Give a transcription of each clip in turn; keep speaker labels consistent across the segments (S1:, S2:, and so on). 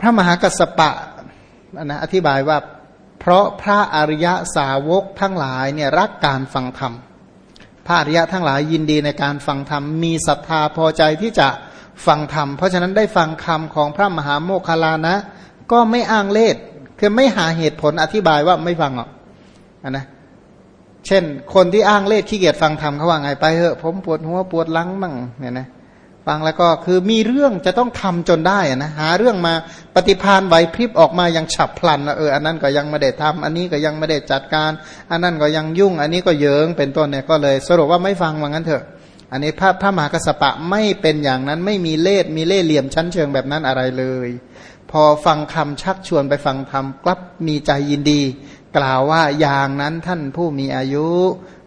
S1: พระมหากัสสปะนะอธิบายว่า เพราะพระอริยสาวกทั้งหลายเนี่ยรักการฟังธรรม พระอริยทั้งหลายยินดีในการฟังธรรม มีศรัทธาพอใจที่จะฟังธรรม เพราะฉะนั้นได้ฟังคำของพระมหาโมคคลานะ ก็ไม่อ้างเลสคือไม่หาเหตุผลอธิบายว่าไม่ฟังหรอกนะเช่น คนที่อ้างเลสขี้เกียจฟังธรรมเขาว่าไงไปเถอะผมปวดหัวปวดหลังมั่งเนี่ยนะ ฟังแล้วก็คือมีเรื่องจะต้องทำจนได้นะหาเรื่องมาปฏิพานไหวพริบออกมายังฉับพลันเอออันนั้นก็ยังไม่ได้ทำอันนี้ก็ยังไม่ได้จัดการ อันนั้นก็ยังยุ่ง อันนี้ก็เยิงเป็นต้นเนี่ยก็เลย สรุปว่าไม่ฟังว่างั้นเถอะ อันนี้พระพระมหากระสปะไม่เป็นอย่างนั้นไม่มีเล่ห์มีเล่ห์เหลี่ยมชั้นเชิงแบบนั้นอะไรเลย พอฟังคำชักชวนไปฟังธรรมกลับมีใจยินดี กล่าวว่าอย่างนั้นท่านผู้มีอายุ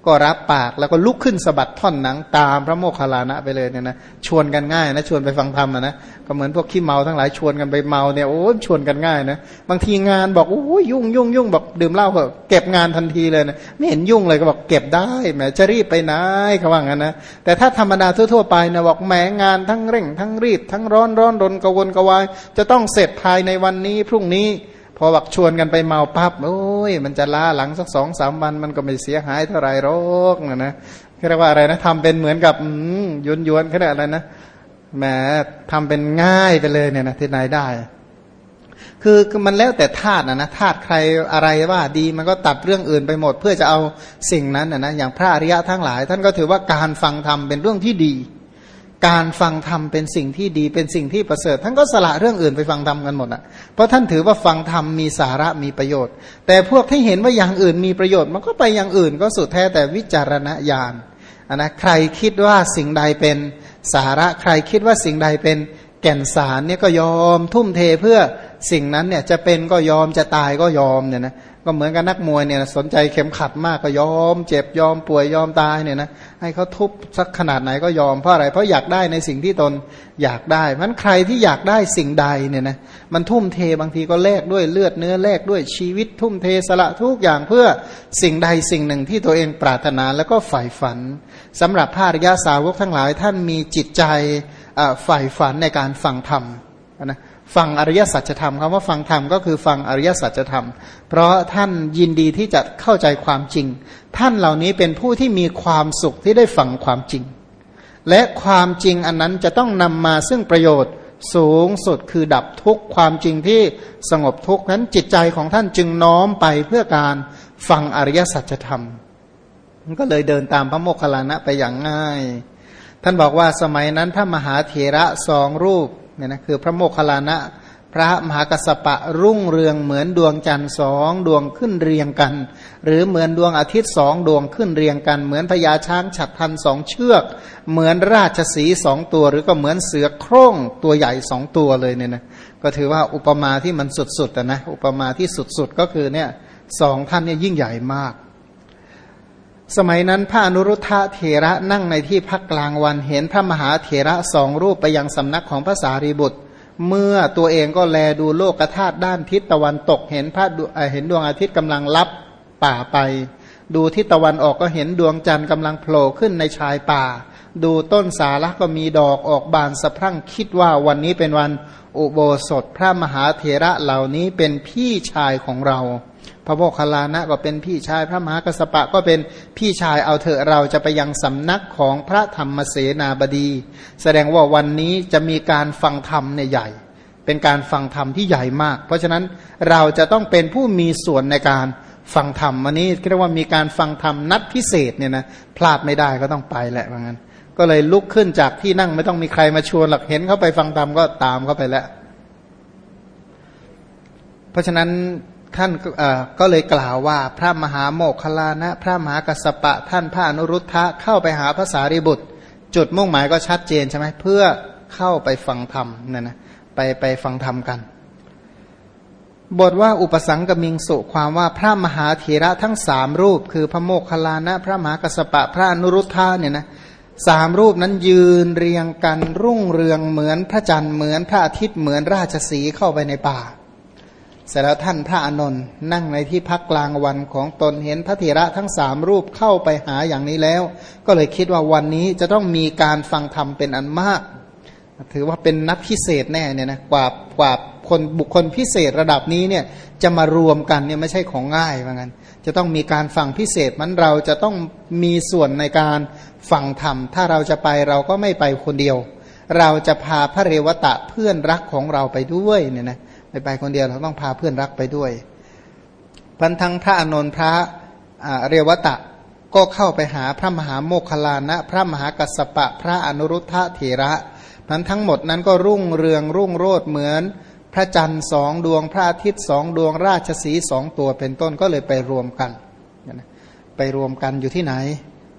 S1: ก็รับปากแล้วก็ลุกขึ้นสะบัดท่อนหนังตามพระโมคคัลลานะไปเลยเนี่ยนะชวนกันง่ายนะชวนไปฟังธรรมนะก็เหมือนพวกขี้เมาทั้งหลายชวนกันไปเมาเนี่ยโอ้ชวนกันง่ายนะบางทีงานบอกโอ้ยยุ่งยุ่งยุ่งบอกดื่มเหล้าก็เก็บงานทันทีเลยนะไม่เห็นยุ่งเลยก็บอกเก็บได้แหมจะรีบไปไหนเขาว่างั้นนะแต่ถ้าธรรมดาทั่วๆไปนะบอกแหมงานทั้งเร่ง ทั้งรีบ ทั้งร้อนร้อนรนกวนกวายจะต้องเสร็จภายในวันนี้พรุ่งนี้ อบักชวนกันไปเมาปั๊บโอ้ยมันจะล้าหลังสักสองสามวันมันก็ไม่เสียหายเท่าไรหรอกนะนะเรียกว่าอะไรนะทำเป็นเหมือนกับยวนยวนแค่อะไรนะแหมทำเป็นง่ายไปเลยเนี่ยนะที่ไหนได้ คือมันแล้วแต่ธาตุนะนะธาตุใครอะไรว่าดีมันก็ตัดเรื่องอื่นไปหมด เพื่อจะเอาสิ่งนั้นนะนะอย่างพระอริยะทั้งหลาย ท่านก็ถือว่าการฟังธรรมเป็นเรื่องที่ดี การฟังธรรมเป็นสิ่งที่ดีเป็นสิ่งที่ประเสริฐท่านก็สละเรื่องอื่นไปฟังธรรมกันหมดอะเพราะท่านถือว่าฟังธรรมมีสาระมีประโยชน์ แต่พวกที่เห็นว่าอย่างอื่นมีประโยชน์ มันก็ไปอย่างอื่นก็สุดแท้แต่วิจารณญาณนนะใครคิดว่าสิ่งใดเป็นสาระใครคิดว่าสิ่งใดเป็นแก่นสารเนี่ยก็ยอมทุ่มเทเพื่อสิ่งนั้นเนี่ยจะเป็นก็ยอมจะตายก็ยอมเนี่ยนะ ก็เหมือนกับนักมวยเนี่ยสนใจเข็มขัดมากก็ยอม เจ็บยอมป่วยยอมตายเนี่ยนะให้เขาทุบสักขนาดไหนก็ยอมเพราะอะไรเพราะอยากได้ในสิ่งที่ตนอยากได้มันใครที่อยากได้สิ่งใดเนี่ยนะมันทุ่มเทบางทีก็แลกด้วยเลือดเนื้อแลกด้วยชีวิตทุ่มเทสละทุกอย่างเพื่อสิ่งใดสิ่งหนึ่งที่ตัวเองปรารถนาแล้วก็ใฝ่ฝันสำหรับพระอริยาสาวกทั้งหลายท่านมีจิตใจใฝ่ฝันในการฟังธรรมนะ ฟังอริยสัจธรรมคำว่าฟังธรรมก็คือฟังอริยสัจธรรม เพราะท่านยินดีที่จะเข้าใจความจริง ท่านเหล่านี้เป็นผู้ที่มีความสุขที่ได้ฟังความจริง และความจริงอันนั้นจะต้องนำมาซึ่งประโยชน์สูงสุดคือดับทุกความจริงที่สงบทุกนั้นจิตใจของท่านจึงน้อมไปเพื่อการฟังอริยสัจธรรมมันก็เลยเดินตามพระโมคคัลลานะไปอย่างง่าย ท่านบอกว่าสมัยนั้นพระมหาเถระสองรูป เนี่ยนะคือพระโมคคัลลานะ พระมหากัสปะรุ่งเรืองเหมือนดวงจันทร์สองดวงขึ้นเรียงกัน หรือเหมือนดวงอาทิตย์สองดวงขึ้นเรียงกัน เหมือนพญาช้างฉัดทันสองเชือก เหมือนราชสีสองตัว หรือก็เหมือนเสือโคร่งตัวใหญ่สองตัวเลยเนี่ยนะก็ถือว่าอุปมาที่มันสุดๆนะอุปมาที่สุดๆก็คือเนี่ยสองท่านเนี่ยยิ่งใหญ่มาก สมัยนั้นพระอนุรุทธะเถระนั่งในที่พักกลางวันเห็นพระมหาเถระสองรูปไปยังสำนักของพระสารีบุตร เมื่อตัวเองก็แลดูโลกธาตุด้านทิศตะวันตกเห็นพระเห็นดวงอาทิตย์กำลังลับป่าไป ดูทิศตะวันออกก็เห็นดวงจันทร์กำลังโผล่ขึ้นในชายป่า ดูต้นสาระก็มีดอกออกบานสะพรั่งคิดว่าวันนี้เป็นวันอุโบสถพระมหาเถระเหล่านี้เป็นพี่ชายของเรา พระโมคคัลลานะก็เป็นพี่ชายพระมหากัสปะก็เป็นพี่ชายเอาเถอะเราจะไปยังสำนักของพระธรรมเสนาบดี แสดงว่าวันนี้จะมีการฟังธรรมเนี่ยใหญ่ เป็นการฟังธรรมที่ใหญ่มาก เพราะฉะนั้นเราจะต้องเป็นผู้มีส่วนในการฟังธรรมวันนี้เรียกว่ามีการฟังธรรมนัดพิเศษเนี่ยนะพลาดไม่ได้ก็ต้องไปแหละว่างั้น ก็เลยลุกขึ้นจากที่นั่งไม่ต้องมีใครมาชวนหลักเห็นเขาไปฟังธรรมก็ตามเขาไปแล้ว เพราะฉะนั้น ท่านก็เลยกล่าวว่าพระมหาโมคคลานะ พระมหากัสปะท่านพระอนุรุทธะเข้าไปหาภาษาริบุตร จุดมุ่งหมายก็ชัดเจนใช่ไหมเพื่อเข้าไปฟังธรรมเนี่ยนะไปไปฟังธรรมกัน บทว่าอุปสังกมิงสุความว่าพระมหาเถระทั้งสามรูป คือพระโมคคัลลานะ พระมหากัสปะพระอนุรุทธะเนี่ยนะสามรูปนั้นยืนเรียงกันรุ่งเรืองเหมือนพระจันทร์เหมือนพระอาทิตย์เหมือนราชสีเข้าไปในป่า เสร็จแล้วท่านพระอนนท์นั่งในที่พักกลางวันของตนเห็นพระเถระทั้งสามรูปเข้าไปหาอย่างนี้แล้ว ก็เลยคิดว่าวันนี้จะต้องมีการฟังธรรมเป็นอันมาก ถือว่าเป็นนัดพิเศษแน่เนี่ยนะกว่ากว่าคนบุคคลพิเศษระดับนี้เนี่ยจะมารวมกันเนี่ยไม่ใช่ของง่ายเหมือนกันจะต้องมีการฟังพิเศษมันเราจะต้องมีส่วนในการฟังธรรม ถ้าเราจะไปเราก็ไม่ไปคนเดียว เราจะพาพระเรวตะเพื่อนรักของเราไปด้วยเนี่ยนะ ไม่ไปคนเดียวเราต้องพาเพื่อนรักไปด้วยพันทั้งพระอนนท์พระเรวตะก็เข้าไปหาพระมหาโมคคลานะ พระมหากัสปะ พระอนุรุทธะเถระนั้นทั้งหมดนั้นก็รุ่งเรืองรุ่งโรดเหมือน พระจันทร์สองดวงพระอาทิตย์สองดวงราชสีสองตัวเป็นต้นก็เลยไปรวมกัน ไปรวมกันอยู่ที่ไหน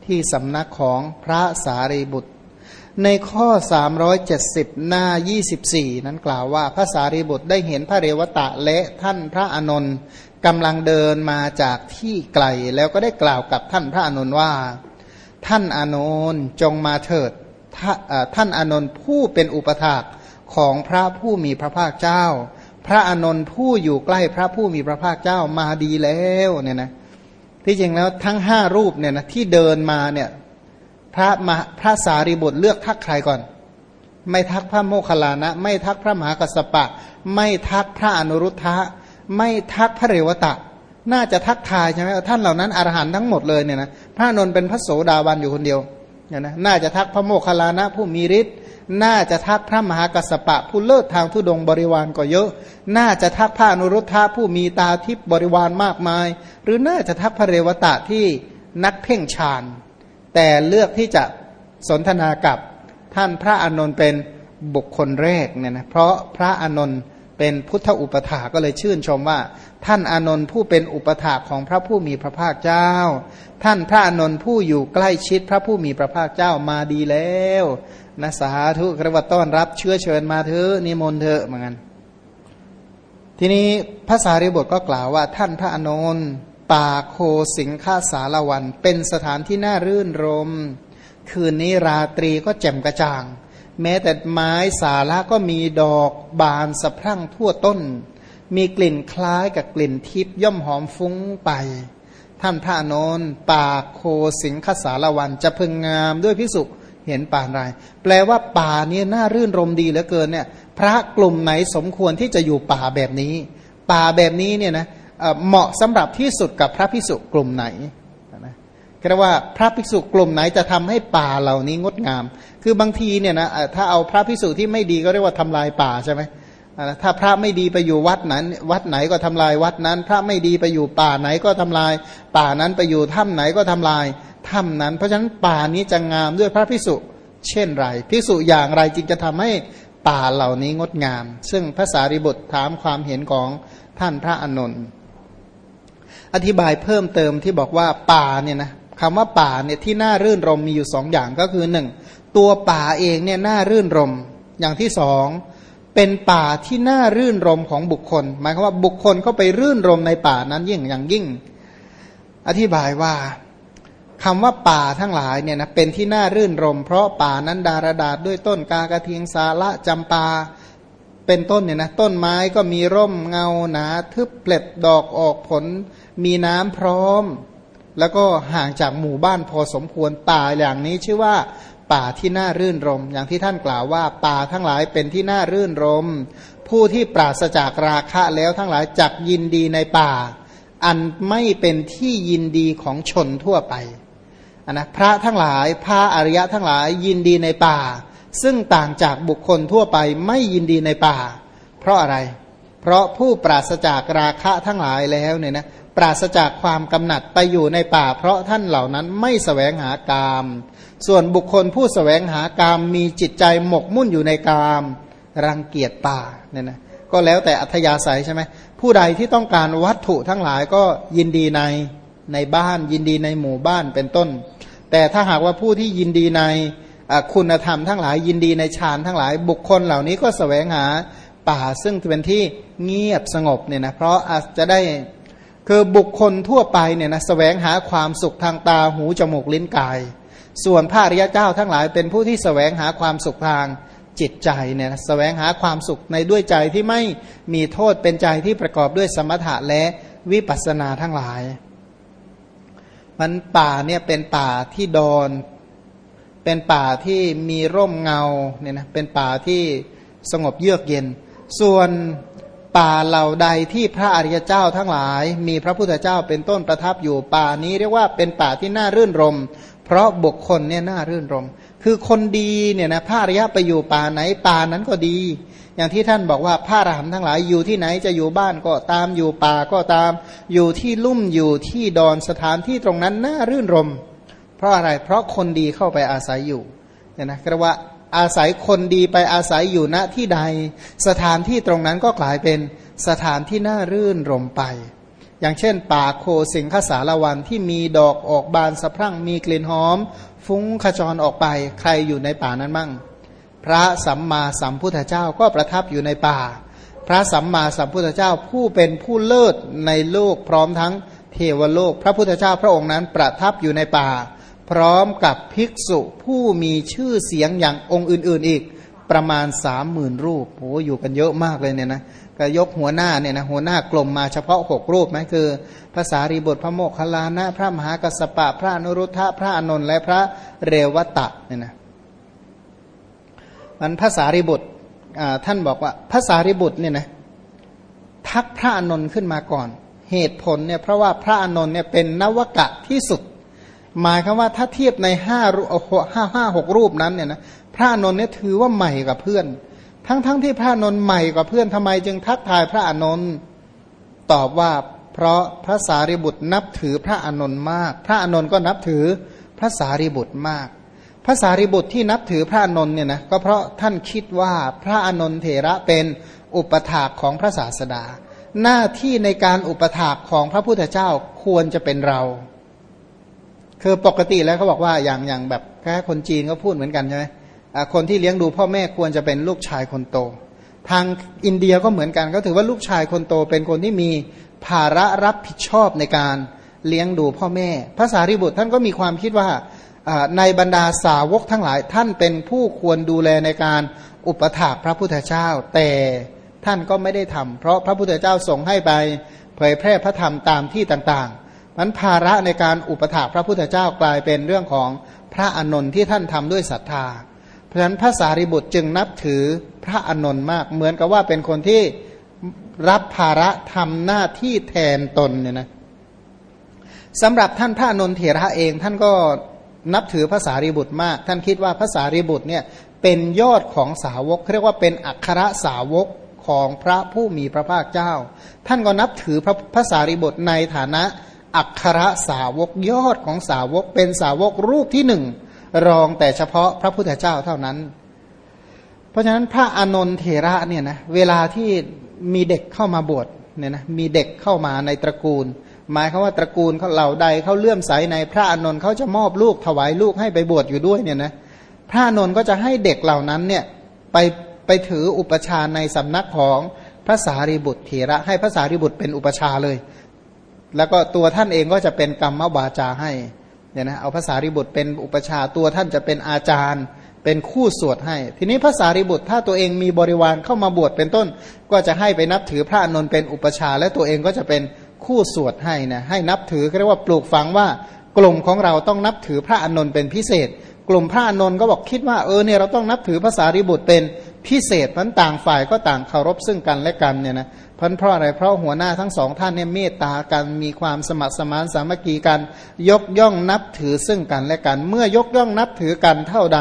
S1: ที่สำนักของพระสารีบุตร ในข้อ 370 หน้า 24 นั้นกล่าวว่าพระสารีบุตรได้เห็นพระเรวตะและท่านพระอนนท์กำลังเดินมาจากที่ไกล แล้วก็ได้กล่าวกับท่านพระอนนท์ว่า ท่านอนนท์จงมาเถิดท่านอนนท์ผู้เป็นอุปถากของพระผู้มีพระภาคเจ้า พระอนนท์ผู้อยู่ใกล้พระผู้มีพระภาคเจ้ามาดีแล้วเนี่ยนะที่จริงแล้วทั้งห้ารูปเนี่ยนะที่เดินมาเนี่ย พระมพระสารีบุตรเลือกทักใครก่อน ไม่ทักพระโมคคัลลานะ ไม่ทักพระมหากัสสปะ ไม่ทักพระอนุรุทธะ ไม่ทักพระเรวตะ น่าจะทักทายใช่ไหมท่านเหล่านั้นอรหันต์ทั้งหมดเลยเนี่ยนะพระนนท์เป็นพระโสดาบันอยู่คนเดียวเนี่ยนะน่าจะทักพระโมคคัลลานะผู้มีฤทธิ์น่าจะทักพระมหากัสปะ ผู้เลิศทางทุดงบริวารก็เยอะ น่าจะทักพระอนุรุทธะผู้มีตาทิพย์บริวารมากมาย หรือน่าจะทักพระเรวตะที่นักเพ่งฌาน แต่เลือกที่จะสนทนากับท่านพระอานนท์เป็นบุคคลแรกเนี่ยนะเพราะพระอานนท์เป็นพุทธอุปถาก็เลยชื่นชมว่า ท่านอานนท์ผู้เป็นอุปถาของพระผู้มีพระภาคเจ้า ท่านพระอานนท์ผู้อยู่ใกล้ชิดพระผู้มีพระภาคเจ้ามาดีแล้วนะสาธุกระวัตต้อนรับเชื้อเชิญมาเถอะนิมนต์เถอะเหมือนกันทีนี้ภาษาริบทก็กล่าวว่าท่านพระอานนท์ ป่าโคสิงค่าสารวัน เป็นสถานที่น่ารื่นรม คืนนี้ราตรีก็แจ่มกระจ่าง แม้แต่ไม้สาระก็มีดอกบานสะพรั่งทั่วต้น มีกลิ่นคล้ายกับกลิ่นทิพย่อมหอมฟุ้งไป ท่านพระนนท์ป่าโคสิงคสารวันจะพึงงามด้วยพิสุเห็นป่าไรแปลว่าป่านี้น่ารื่นรมดีเหลือเกินเนี่ย พระกลุ่มไหนสมควรที่จะอยู่ป่าแบบนี้ ป่าแบบนี้เนี่ยนะเเหมาะสำหรับที่สุดกับพระพิสุกลุ่มไหนนะเรียกว่าพระภิกษุกลุ่มไหนจะทำให้ป่าเหล่านี้งดงาม คือบางทีเนี่ยนะถ้าเอาพระภิกษุที่ไม่ดีก็เรียกว่าทำลายป่าใช่ไหมถ้าพระไม่ดีไปอยู่วัดนั้น วัดไหนก็ทำลายวัดนั้น พระไม่ดีไปอยู่ป่าไหนก็ทำลาย ป่านั้นไปอยู่ถ้ำไหนก็ทำลายถ้ำนั้น เพราะฉะนั้นป่านี้จะงามด้วยพระภิกษุ เช่นไรภิกษุอย่างไรจึงจะทำให้ป่าเหล่านี้งดงาม ซึ่งภาษาริบุตรถามความเห็นของท่านพระอนนท์ อธิบายเพิ่มเติมที่บอกว่าป่าเนี่ยนะคำว่าป่าเนี่ยที่น่ารื่นรมมีอยู่สองอย่างก็คือหนึ่งตัวป่าเองเนี่ยน่ารื่นรมอย่างที่สองเป็นป่าที่น่ารื่นรมของบุคคล หมายความว่าบุคคลเข้าไปรื่นรมในป่านั้นยิ่งอย่างยิ่ง อธิบายว่าคำว่าป่าทั้งหลายเนี่ยนะเป็นที่น่ารื่นรม เพราะป่านั้นดารดาษด้วยต้นกากระเทียงสาละจำปา เป็นต้นเนี่ยนะต้นไม้ก็มีร่มเงาหนาทึบเปล็ดดอกออกผล มีน้ำพร้อม แล้วก็ห่างจากหมู่บ้านพอสมควรป่าอย่างนี้ชื่อว่าป่าที่น่ารื่นรม อย่างที่ท่านกล่าวว่าป่าทั้งหลายเป็นที่น่ารื่นรม ผู้ที่ปราศจากราคะแล้วทั้งหลายจักยินดีในป่า อันไม่เป็นที่ยินดีของชนทั่วไปนนะพระทั้งหลายพระอริยะทั้งหลายยินดีในป่า ซึ่งต่างจากบุคคลทั่วไปไม่ยินดีในป่า เพราะอะไร เพราะผู้ปราศจากราคะทั้งหลายแล้วเนี่ยนะปราศจากความกำหนัดไปอยู่ในป่า เพราะท่านเหล่านั้นไม่สแสวงหากาม ส่วนบุคคลผู้สแสวงหากามมีจิตใจหมกมุ่นอยู่ในกาม รังเกียจป่าเนี่ยนะก็แล้วแต่อัธยาศัยใช่ไหมผู้ใดที่ต้องการวัตถุทั้งหลายก็ยินดีในในบ้านยินดีในหมู่บ้านเป็นต้น แต่ถ้าหากว่าผู้ที่ยินดีใน คุณธรรมทั้งหลายยินดีในฌานทั้งหลายบุคคลเหล่านี้ก็สแสวงหาป่าซึ่งเป็นที่เงียบสงบเนี่ยนะเพราะอาจจะได้คือบุคคลทั่วไปเนี่ยนะสแสวงหาความสุขทางตาหูจมูกลิ้นกาย ส่วนพระริยเจ้าทั้งหลายเป็นผู้ที่สแสวงหาความสุขทางจิตใจเนี่ยสแสวงหาความสุขในด้วยใจที่ไม่มีโทษเป็นใจที่ประกอบด้วยสมถะและวิปัสสนาทั้งหลาย มันป่าเนี่ยเป็นป่าที่ดอน เป็นป่าที่มีร่มเงาเนี่ยนะเป็นป่าที่สงบเยือกเย็น ส่วนป่าเหล่าใดที่พระอริยเจ้าทั้งหลาย มีพระพุทธเจ้าเป็นต้นประทับอยู่ป่านี้เรียกว่าเป็นป่าที่น่ารื่นรม เพราะบุคคลเนี่ยน่ารื่นรม คือคนดีเนี่ยนะพระอริยะไปอยู่ป่าไหนป่านั้นก็ดี อย่างที่ท่านบอกว่าพระอรหันต์ทั้งหลายอยู่ที่ไหนจะอยู่บ้านก็ตามอยู่ป่าก็ตาม อยู่ที่ลุ่มอยู่ที่ดอนสถานที่ตรงนั้นน่ารื่นรมเพราะอะไร เพราะคนดีเข้าไปอาศัยอยู่เนี่ยนะเรียกว่าอาศัยคนดีไปอาศัยอยู่ณที่ใด สถานที่ตรงนั้นก็กลายเป็นสถานที่น่ารื่นรมไป อย่างเช่น ป่าโคสิงคสารวันที่มีดอกออกบานสะพรั่งมีกลิ่นหอม ฟุ้งขจรออกไป ใครอยู่ในป่านั้นมั่ง พระสัมมาสัมพุทธเจ้าก็ประทับอยู่ในป่า พระสัมมาสัมพุทธเจ้าผู้เป็นผู้เลิศในโลกพร้อมทั้งเทวโลก พระพุทธเจ้าพระองค์นั้นประทับอยู่ในป่า พร้อมกับภิกษุผู้มีชื่อเสียงอย่างองค์อื่น ๆ อีกประมาณสามหมื่นรูปโอ้อยู่กันเยอะมากเลยเนี่ยนะก็ยกหัวหน้าเนี่ยนะหัวหน้ากลมมาเฉพาะหกรูปไหมคือภาษารีบทพระโมคคัลลานะ พระมหากัสปะ พระนรุทธะพระอนนท์และพระเรวตะเนี่ยนะมันภาษารีบุตรท่านบอกว่าภาษารีบุตรเนี่ยนะทักพระอนนท์ขึ้นมาก่อน เหตุผลเนี่ยเพราะว่าพระอนนท์เนี่ยเป็นนวกะที่สุด หมายคือว่าถ้าเทียบในห้าห้าห้าหกรูปนั้นเนี่ยนะพระนนท์เนี่ยถือว่าใหม่กับเพื่อน ทั้งๆทที่พระนนท์ใหม่กว่าเพื่อนทำไมจึงทักทายพระอนนท์ตอบว่าเพราะพระสารีบุตรนับถือพระอนนท์มาก พระอนนท์ก็นับถือพระสารีบุตรมากพระสารีบุตรที่นับถือพระอนนท์เนี่ยนะก็เพราะท่านคิดว่าพระอนนท์เถระเป็นอุปถากของพระศาสดา หน้าที่ในการอุปถากของพระพุทธเจ้าควรจะเป็นเรา คือปกติแล้วเขาบอกว่าอย่างอย่างแบบแค่คนจีนก็พูดเหมือนกันใช่ไหมคนที่เลี้ยงดูพ่อแม่ควรจะเป็นลูกชายคนโต ทางอินเดียก็เหมือนกัน ก็ถือว่าลูกชายคนโตเป็นคนที่มีภาระรับผิดชอบในการเลี้ยงดูพ่อแม่ภาษาริบุตรท่านก็มีความคิดว่าในบรรดาสาวกทั้งหลายท่านเป็นผู้ควรดูแลในการอุปถากพระพุทธเจ้า แต่ท่านก็ไม่ได้ทำเพราะพระพุทธเจ้าส่งให้ไปเผยแพร่พระธรรมตามที่ต่าง มันภาระในการอุปถากพระพุทธเจ้ากลายเป็นเรื่องของพระอนนท์ที่ท่านทำด้วยศรัทธา เพราะฉะนั้นพระสารีบุตรจึงนับถือพระอนนท์มาก เหมือนกับว่าเป็นคนที่รับภาระทำหน้าที่แทนตนเนี่ยนะสำหรับท่านพระอนนทเถระเองท่านก็นับถือพระสารีบุตรมาก ท่านคิดว่าพระสารีบุตรเนี่ยเป็นยอดของสาวกเรียกว่าเป็นอัครสาวกของพระผู้มีพระภาคเจ้า ท่านก็นับถือพระพระสารีบุตรในฐานะ อัครสาวกยอดของสาวกเป็นสาวกรูปที่หนึ่งรองแต่เฉพาะพระพุทธเจ้าเท่านั้น เพราะฉะนั้นพระอนนทเถระเนี่ยนะเวลาที่มีเด็กเข้ามาบวชเนี่ยนะมีเด็กเข้ามาในตระกูล หมายคือว่าตระกูลเขาเหล่าใดเขาเลื่อมใสในพระอนนท์เขาจะมอบลูกถวายลูกให้ไปบวชอยู่ด้วยเนี่ยนะพระอนนท์ก็จะให้เด็กเหล่านั้นเนี่ยไปไปถืออุปชาในสำนักของพระสารีบุตรเถระให้พระสารีบุตรเป็นอุปชาเลย แล้วก็ตัวท่านเองก็จะเป็นกรรมวาจาให้เนี่ยนะเอาภาษาริบุตรเป็นอุปชาตัวท่านจะเป็นอาจารย์ เป็นคู่สวดให้ ทีนี้ภาษาริบุตรถ้าตัวเองมีบริวารเข้ามาบวชเป็นต้น ก็จะให้ไปนับถือพระอนนท์เป็นอุปชา และตัวเองก็จะเป็นคู่สวดให้นะให้นับถือเรียกว่าปลูกฝังว่ากลุ่มของเราต้องนับถือพระอนนท์เป็นพิเศษ กลุ่มพระอนนท์ก็บอกคิดว่าเออเนี่ยเราต้องนับถือภาษาริบุตรเป็นพิเศษพันต่างฝ่ายก็ต่างเคารพซึ่งกันและกันเนี่ยนะ พันเพราะอะไรเพราะหัวหน้าทั้งสองท่านเนี่ยเมตตากันมีความสมัครสมานสามัคคีกัน ยกย่องนับถือซึ่งกันและกัน เมื่อยกย่องนับถือกันเท่าใด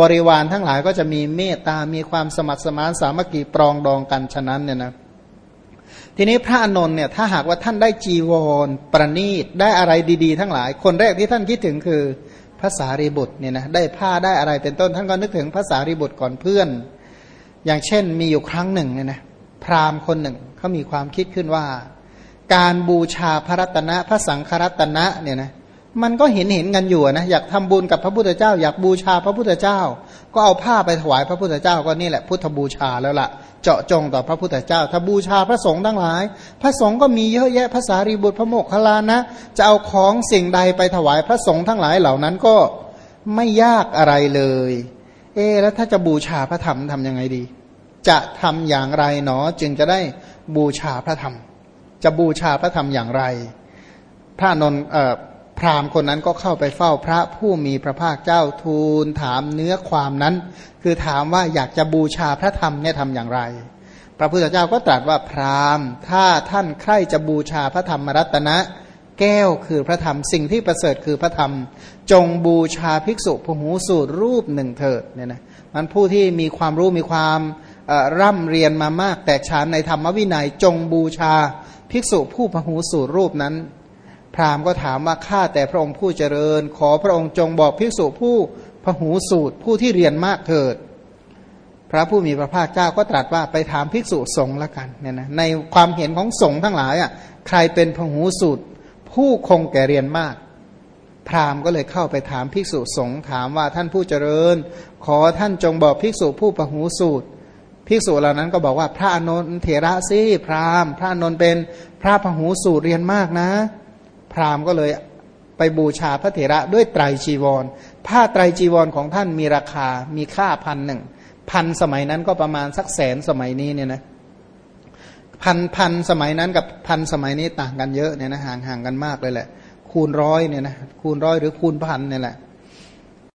S1: บริวารทั้งหลายก็จะมีเมตตามีความสมัครสมานสามัคคีปรองดองกันฉะนั้นเนี่ยนะทีนี้พระอนนท์เนี่ยถ้าหากว่าท่านได้จีวรประนีตได้อะไรดี ๆ ทั้งหลาย คนแรกที่ท่านคิดถึงคือภาษารีบุตรเนี่ยนะได้ผ้าได้อะไรเป็นต้นท่านก็นึกถึงภาษารีบุตรก่อนเพื่อน อย่างเช่นมีอยู่ครั้งหนึ่งเนี่ยนะ พราหมณ์คนหนึ่งเขามีความคิดขึ้นว่า การบูชาพระรัตนะพระสังฆรัตนะเนี่ยนะมันก็เห็นเห็นกันอยู่นะอยากทำบุญกับพระพุทธเจ้า อยากบูชาพระพุทธเจ้า ก็เอาผ้าไปถวายพระพุทธเจ้าก็นี่แหละพุทธบูชาแล้วละ่ะ เจาะจงต่อพระพุทธเจ้า ถ้าบูชาพระสงฆ์ทั้งหลาย พระสงฆ์ก็มีเยอะแยะภาษารีบุตรพระโมกขลานะ จะเอาของสิ่งใดไปถวายพระสงฆ์ทั้งหลายเหล่านั้นก็ไม่ยากอะไรเลย เอแล้วถ้าจะบูชาพระธรรมทํำยังไงดี จะทำอย่างไรหนอจึงจะได้บูชาพระธรรม จะบูชาพระธรรมอย่างไร พระนนพราหมณ์คนนั้นก็เข้าไปเฝ้าพระผู้มีพระภาคเจ้าทูลถามเนื้อความนั้น คือถามว่าอยากจะบูชาพระธรรมเนี่ยทำอย่างไร พระพุทธเจ้าก็ตรัสว่าพราหมณ์ ถ้าท่านใคร่จะบูชาพระธรรมรัตนะ แก้วคือพระธรรมสิ่งที่ประเสริฐคือพระธรรม จงบูชาภิกษุพหูสูตรรูปหนึ่งเถิดเนี่ยนะมันผู้ที่มีความรู้มีความ ร่ำเรียนมามากแตกฉานในธรรมวินัยจงบูชา ภิกษุผู้พหูสูตรรูปนั้น พราหมณ์ก็ถามว่าข้าแต่พระองค์ผู้เจริญ ขอพระองค์จงบอกภิกษุผู้พหูสูตรผู้ที่เรียนมากเถิด พระผู้มีพระภาคเจ้าก็ตรัสว่าไปถามภิกษุสงฆ์ละกันเนี่ยนะในความเห็นของสงฆ์ทั้งหลายอะใครเป็นพหูสูตรผู้คงแก่เรียนมากพราหมณ์ก็เลยเข้าไปถามภิกษุสงฆ์ถามว่าท่านผู้เจริญ ขอท่านจงบอกภิกษุผู้พหูสูตร ภิกษุเหล่านั้นก็บอกว่าพระอนุนเถระสิพราหมณ์ พระอนุนเป็นพระพหูสูตรเรียนมากนะ พราหมณ์ก็เลยไปบูชาพระเถระด้วยไตรจีวร ผ้าไตรจีวรของท่านมีราคา มีค่าพันหนึ่งพันสมัยนั้นก็ประมาณสักแสนสมัยนี้เนี่ยนะพันพันสมัยนั้นกับพันสมัยนี้ต่างกันเยอะเนี่ยนะห่างห่างกันมากเลยแหละ คูณร้อยเนี่ยนะคูณร้อยหรือคูณพันเนี่ยแหละ